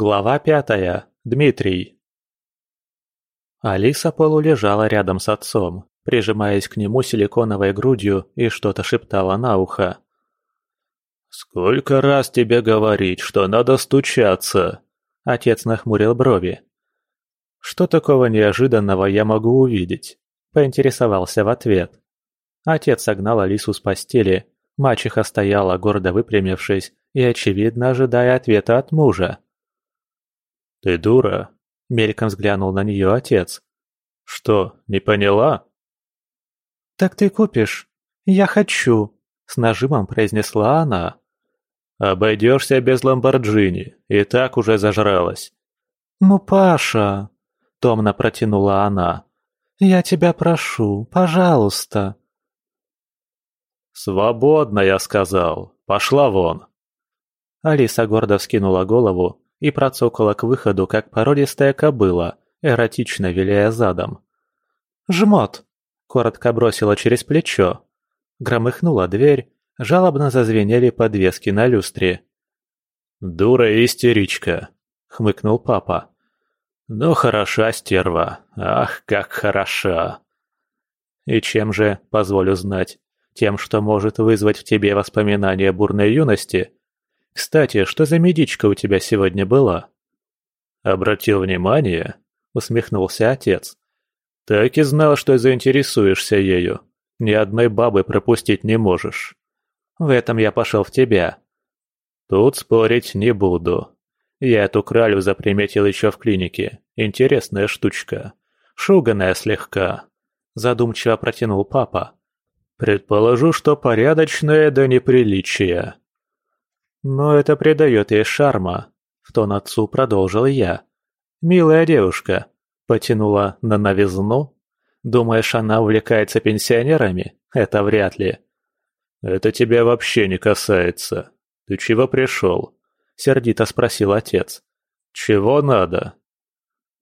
Глава пятая. Дмитрий. Алиса полулежала рядом с отцом, прижимаясь к нему силиконовой грудью и что-то шептала на ухо. «Сколько раз тебе говорить, что надо стучаться?» Отец нахмурил брови. «Что такого неожиданного я могу увидеть?» Поинтересовался в ответ. Отец согнал Алису с постели. Мачеха стояла, гордо выпрямившись, и, очевидно, ожидая ответа от мужа. «Ты дура?» – мельком взглянул на нее отец. «Что, не поняла?» «Так ты купишь? Я хочу!» – с нажимом произнесла она. «Обойдешься без Ламборджини, и так уже зажралась». «Ну, Паша!» – томно протянула она. «Я тебя прошу, пожалуйста!» «Свободно, я сказал. Пошла вон!» Алиса гордо вскинула голову и процокала к выходу, как породистая кобыла, эротично виляя задом. «Жмот!» – коротко бросила через плечо. Громыхнула дверь, жалобно зазвенели подвески на люстре. «Дура и истеричка!» – хмыкнул папа. «Ну хороша стерва, ах, как хороша!» «И чем же, позволю знать, тем, что может вызвать в тебе воспоминания бурной юности?» Кстати, что за медичка у тебя сегодня была?» «Обратил внимание?» — усмехнулся отец. «Так и знал, что заинтересуешься ею. Ни одной бабы пропустить не можешь. В этом я пошел в тебя». «Тут спорить не буду. Я эту кралю заприметил еще в клинике. Интересная штучка. Шуганая слегка». Задумчиво протянул папа. «Предположу, что порядочная до неприличия. «Но это придает ей шарма», — в тон отцу продолжил я. «Милая девушка», — потянула на новизну. «Думаешь, она увлекается пенсионерами? Это вряд ли». «Это тебя вообще не касается. Ты чего пришел?» — сердито спросил отец. «Чего надо?»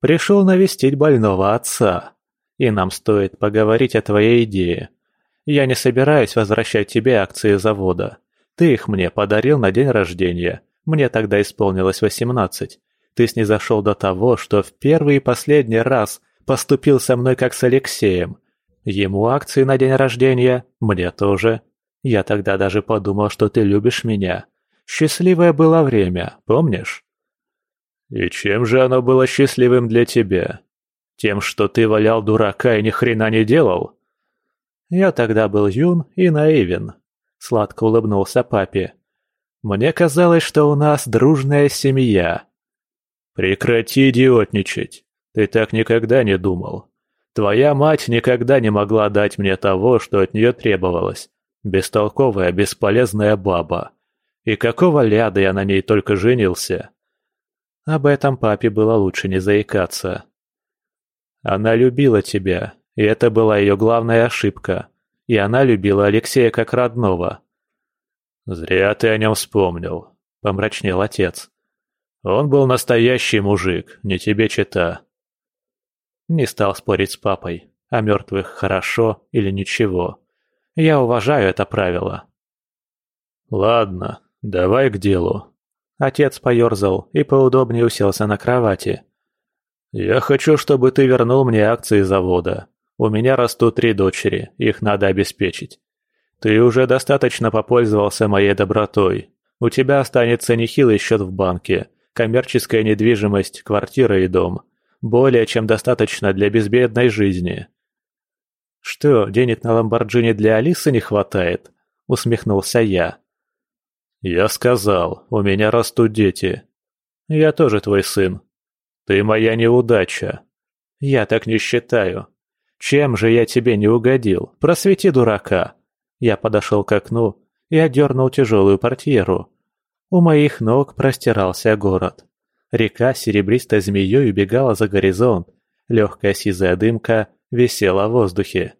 «Пришел навестить больного отца. И нам стоит поговорить о твоей идее. Я не собираюсь возвращать тебе акции завода. Ты их мне подарил на день рождения. Мне тогда исполнилось восемнадцать. Ты снизошел до того, что в первый и последний раз поступил со мной как с Алексеем. Ему акции на день рождения, мне тоже. Я тогда даже подумал, что ты любишь меня. Счастливое было время, помнишь? И чем же оно было счастливым для тебя? Тем, что ты валял дурака и ни хрена не делал? Я тогда был юн и наивен, Сладко улыбнулся папе. «Мне казалось, что у нас дружная семья». «Прекрати идиотничать. Ты так никогда не думал. Твоя мать никогда не могла дать мне того, что от нее требовалось. Бестолковая, бесполезная баба. И какого ляда я на ней только женился?» Об этом папе было лучше не заикаться. «Она любила тебя, и это была ее главная ошибка и она любила Алексея как родного. «Зря ты о нем вспомнил», — помрачнел отец. «Он был настоящий мужик, не тебе чита». Не стал спорить с папой, о мертвых хорошо или ничего. Я уважаю это правило. «Ладно, давай к делу». Отец поерзал и поудобнее уселся на кровати. «Я хочу, чтобы ты вернул мне акции завода. У меня растут три дочери, их надо обеспечить. Ты уже достаточно попользовался моей добротой. У тебя останется нехилый счет в банке, коммерческая недвижимость, квартира и дом. Более чем достаточно для безбедной жизни. Что, денег на Ламборджини для Алисы не хватает? Усмехнулся я. Я сказал, у меня растут дети. Я тоже твой сын. Ты моя неудача. Я так не считаю. «Чем же я тебе не угодил? Просвети дурака!» Я подошел к окну и отдернул тяжелую портьеру. У моих ног простирался город. Река серебристой змеей убегала за горизонт. Легкая сизая дымка висела в воздухе.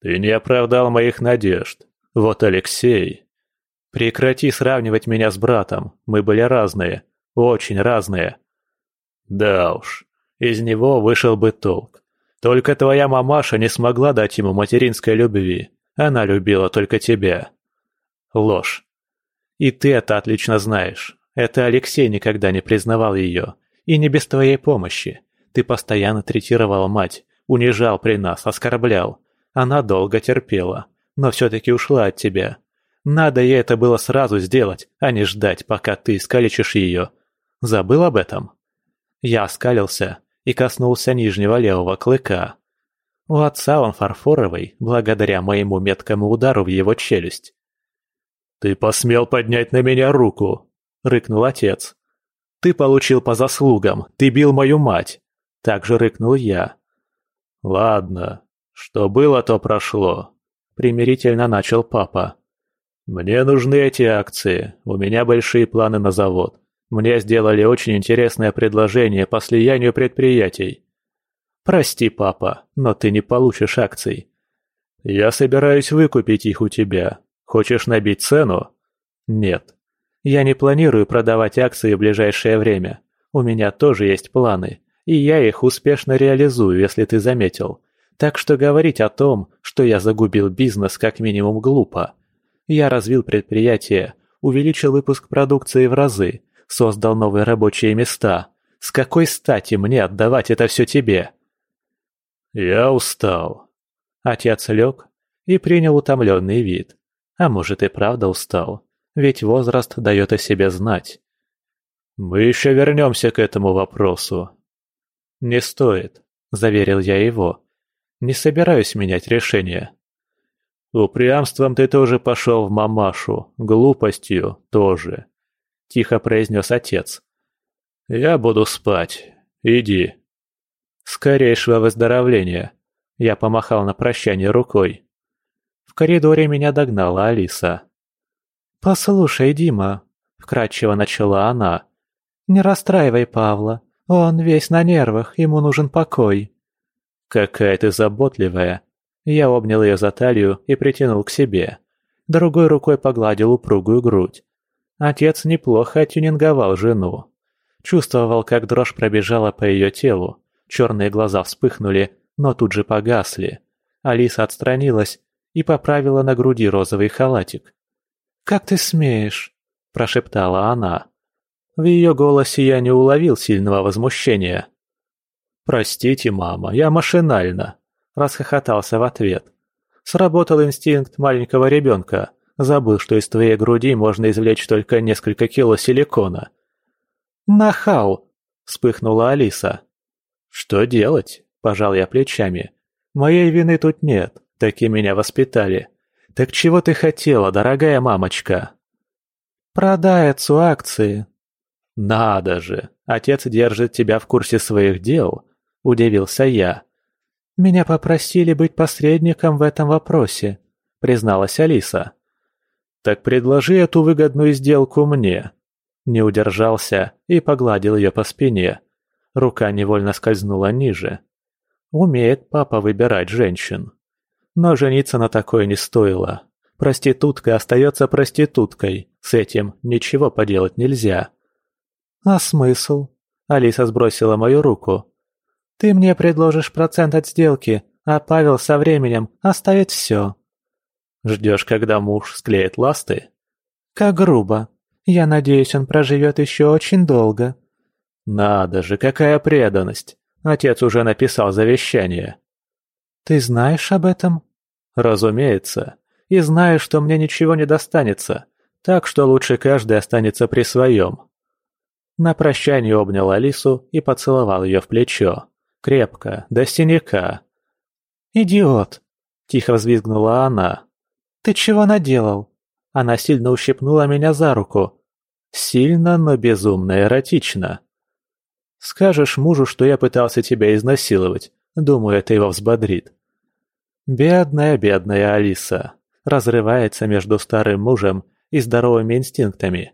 «Ты не оправдал моих надежд. Вот Алексей...» «Прекрати сравнивать меня с братом. Мы были разные. Очень разные». «Да уж, из него вышел бы толк. Только твоя мамаша не смогла дать ему материнской любви. Она любила только тебя. Ложь. И ты это отлично знаешь. Это Алексей никогда не признавал ее. И не без твоей помощи. Ты постоянно третировал мать, унижал при нас, оскорблял. Она долго терпела, но все-таки ушла от тебя. Надо ей это было сразу сделать, а не ждать, пока ты искалечишь ее. Забыл об этом?» Я оскалился и коснулся нижнего левого клыка. У отца он фарфоровый, благодаря моему меткому удару в его челюсть. «Ты посмел поднять на меня руку!» — рыкнул отец. «Ты получил по заслугам, ты бил мою мать!» — также рыкнул я. «Ладно, что было, то прошло», — примирительно начал папа. «Мне нужны эти акции, у меня большие планы на завод. Мне сделали очень интересное предложение по слиянию предприятий. Прости, папа, но ты не получишь акций. Я собираюсь выкупить их у тебя. Хочешь набить цену? Нет. Я не планирую продавать акции в ближайшее время. У меня тоже есть планы, и я их успешно реализую, если ты заметил. Так что говорить о том, что я загубил бизнес, как минимум глупо. Я развил предприятие, увеличил выпуск продукции в разы, создал новые рабочие места. С какой стати мне отдавать это все тебе?» «Я устал». Отец лег и принял утомленный вид. А может и правда устал, ведь возраст дает о себе знать. «Мы еще вернемся к этому вопросу». «Не стоит», — заверил я его. «Не собираюсь менять решение». «Упрямством ты тоже пошел в мамашу, глупостью тоже. — тихо произнес отец. «Я буду спать. Иди». «Скорейшего выздоровления!» Я помахал на прощание рукой. В коридоре меня догнала Алиса. «Послушай, Дима», — вкратчиво начала она, — «не расстраивай Павла. Он весь на нервах, ему нужен покой». «Какая ты заботливая!» Я обнял ее за талию и притянул к себе. Другой рукой погладил упругую грудь. Отец неплохо оттюнинговал жену. Чувствовал, как дрожь пробежала по ее телу. Черные глаза вспыхнули, но тут же погасли. Алиса отстранилась и поправила на груди розовый халатик. «Как ты смеешь?» – прошептала она. В ее голосе я не уловил сильного возмущения. «Простите, мама, я машинально», – расхохотался в ответ. Сработал инстинкт маленького ребенка. Забыл, что из твоей груди можно извлечь только несколько кило силикона». «Нахал!» – вспыхнула Алиса. «Что делать?» – пожал я плечами. «Моей вины тут нет, таки меня воспитали. Так чего ты хотела, дорогая мамочка?» «Продай отцу акции». «Надо же, отец держит тебя в курсе своих дел», – удивился я. «Меня попросили быть посредником в этом вопросе», – призналась Алиса. «Так предложи эту выгодную сделку мне». Не удержался и погладил ее по спине. Рука невольно скользнула ниже. Умеет папа выбирать женщин. Но жениться на такой не стоило. Проститутка остается проституткой. С этим ничего поделать нельзя. «А смысл?» Алиса сбросила мою руку. «Ты мне предложишь процент от сделки, а Павел со временем оставит все. Ждешь, когда муж склеит ласты? Как грубо. Я надеюсь, он проживет еще очень долго. Надо же, какая преданность. Отец уже написал завещание. Ты знаешь об этом? Разумеется. И знаю, что мне ничего не достанется. Так что лучше каждый останется при своем. На прощание обнял Алису и поцеловал ее в плечо. Крепко, до синяка. «Идиот!» – тихо взвизгнула она. «Ты чего наделал?» Она сильно ущипнула меня за руку. Сильно, но безумно эротично. «Скажешь мужу, что я пытался тебя изнасиловать. Думаю, это его взбодрит». Бедная, бедная Алиса. Разрывается между старым мужем и здоровыми инстинктами.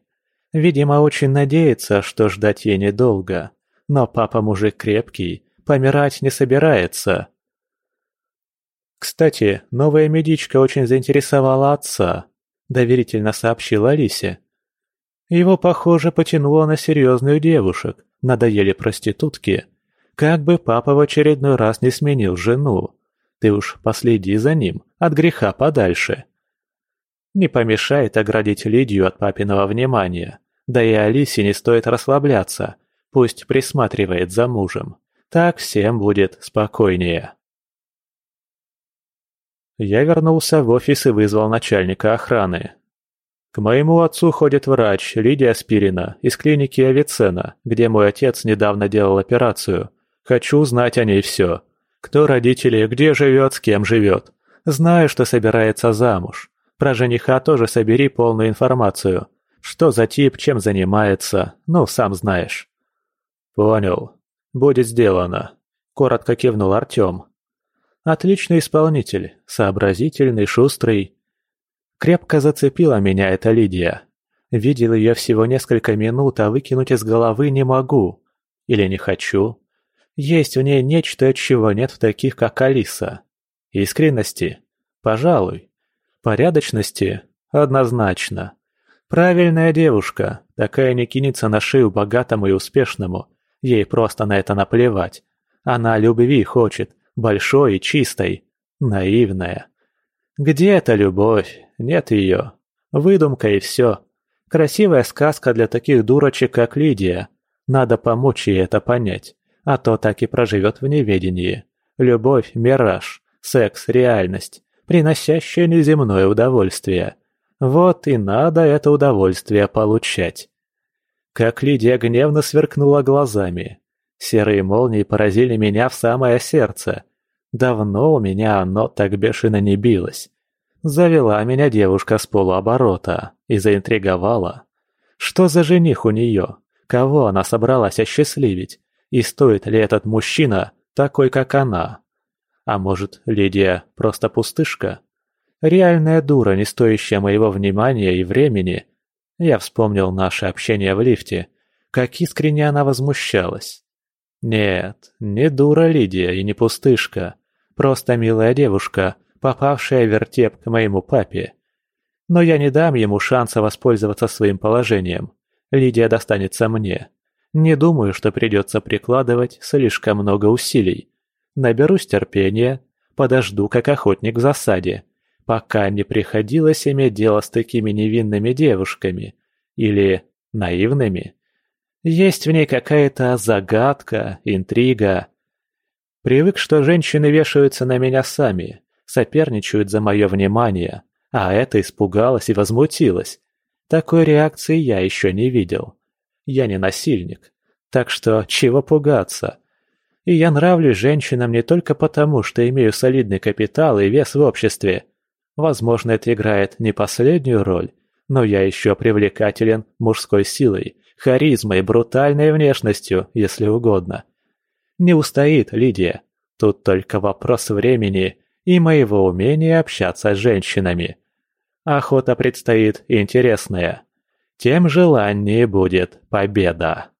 Видимо, очень надеется, что ждать ей недолго. Но папа мужик крепкий, помирать не собирается. «Кстати, новая медичка очень заинтересовала отца», – доверительно сообщила Алисе. Его, похоже, потянуло на серьезную девушек, надоели проститутки. Как бы папа в очередной раз не сменил жену. Ты уж последи за ним, от греха подальше. Не помешает оградить Лидию от папиного внимания. Да и Алисе не стоит расслабляться, пусть присматривает за мужем. Так всем будет спокойнее. Я вернулся в офис и вызвал начальника охраны. К моему отцу ходит врач Лидия Спирина из клиники Авицена, где мой отец недавно делал операцию. Хочу узнать о ней все. Кто родители, где живет, с кем живет. Знаю, что собирается замуж. Про жениха тоже собери полную информацию. Что за тип, чем занимается, ну, сам знаешь. Понял. Будет сделано. Коротко кивнул Артем. Отличный исполнитель, сообразительный, шустрый. Крепко зацепила меня эта Лидия. Видел ее всего несколько минут, а выкинуть из головы не могу. Или не хочу. Есть в ней нечто, чего нет в таких, как Алиса. Искренности? Пожалуй. Порядочности? Однозначно. Правильная девушка, такая не кинется на шею богатому и успешному. Ей просто на это наплевать. Она любви хочет, большой и чистой, наивная. Где эта любовь? Нет ее. Выдумка и все. Красивая сказка для таких дурочек, как Лидия. Надо помочь ей это понять, а то так и проживет в неведении. Любовь – мираж, секс – реальность, приносящая неземное удовольствие. Вот и надо это удовольствие получать. Как Лидия гневно сверкнула глазами, Серые молнии поразили меня в самое сердце. Давно у меня оно так бешено не билось. Завела меня девушка с полуоборота и заинтриговала. Что за жених у нее? Кого она собралась осчастливить? И стоит ли этот мужчина такой, как она? А может, Лидия просто пустышка? Реальная дура, не стоящая моего внимания и времени. Я вспомнил наше общение в лифте. Как искренне она возмущалась. Нет, не дура Лидия и не пустышка. Просто милая девушка, попавшая в вертеп к моему папе. Но я не дам ему шанса воспользоваться своим положением. Лидия достанется мне. Не думаю, что придется прикладывать слишком много усилий. Наберусь терпения, подожду как охотник в засаде, пока не приходилось иметь дело с такими невинными девушками. Или наивными. Есть в ней какая-то загадка, интрига. Привык, что женщины вешаются на меня сами, соперничают за мое внимание, а это испугалась и возмутилась. Такой реакции я еще не видел. Я не насильник, так что чего пугаться? И я нравлюсь женщинам не только потому, что имею солидный капитал и вес в обществе. Возможно, это играет не последнюю роль, но я еще привлекателен мужской силой харизмой, брутальной внешностью, если угодно. Не устоит Лидия. Тут только вопрос времени и моего умения общаться с женщинами. Охота предстоит интересная. Тем желаннее будет победа.